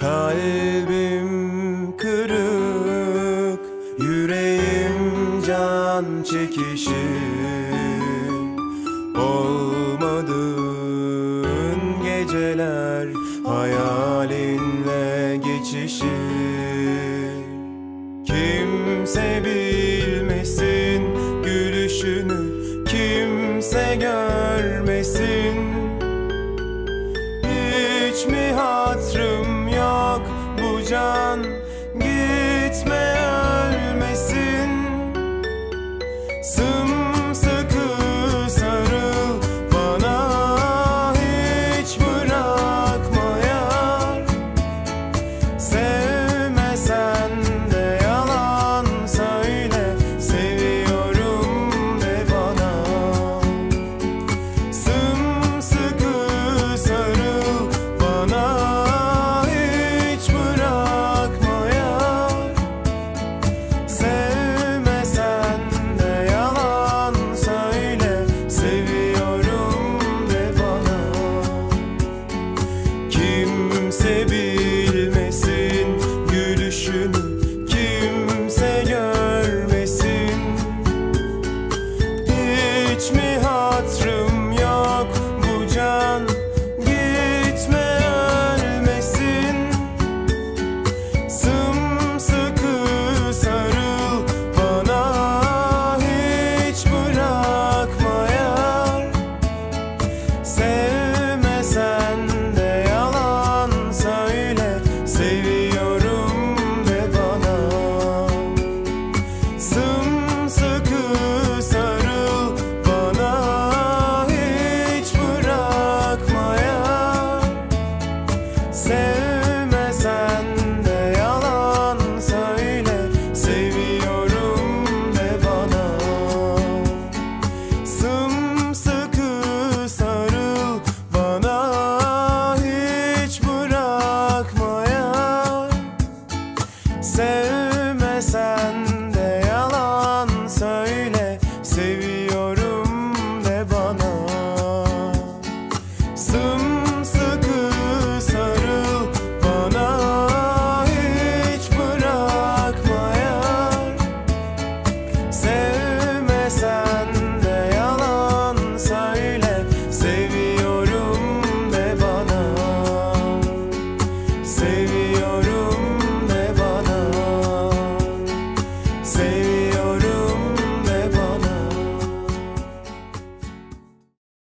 Kalbim kırık, yüreğim can çekişir Olmadığın geceler hayalinle geçişir Kimse bilmesin gülüşünü, kimse görmesin. Hiç mi hayal John. catch me. Say